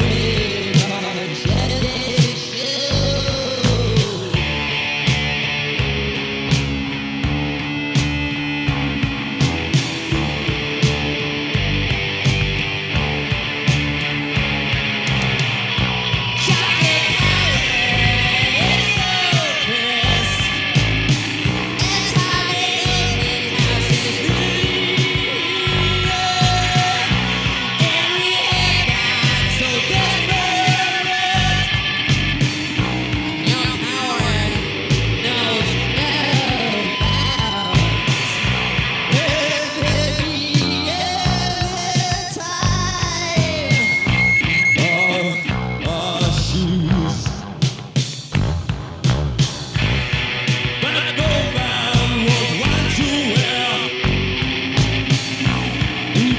Renegade.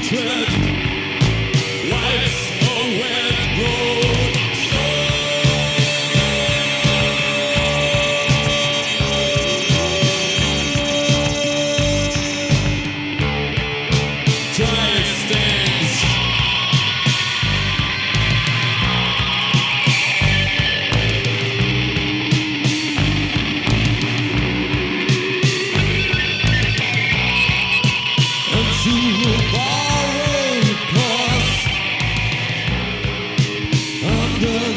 Tragedy the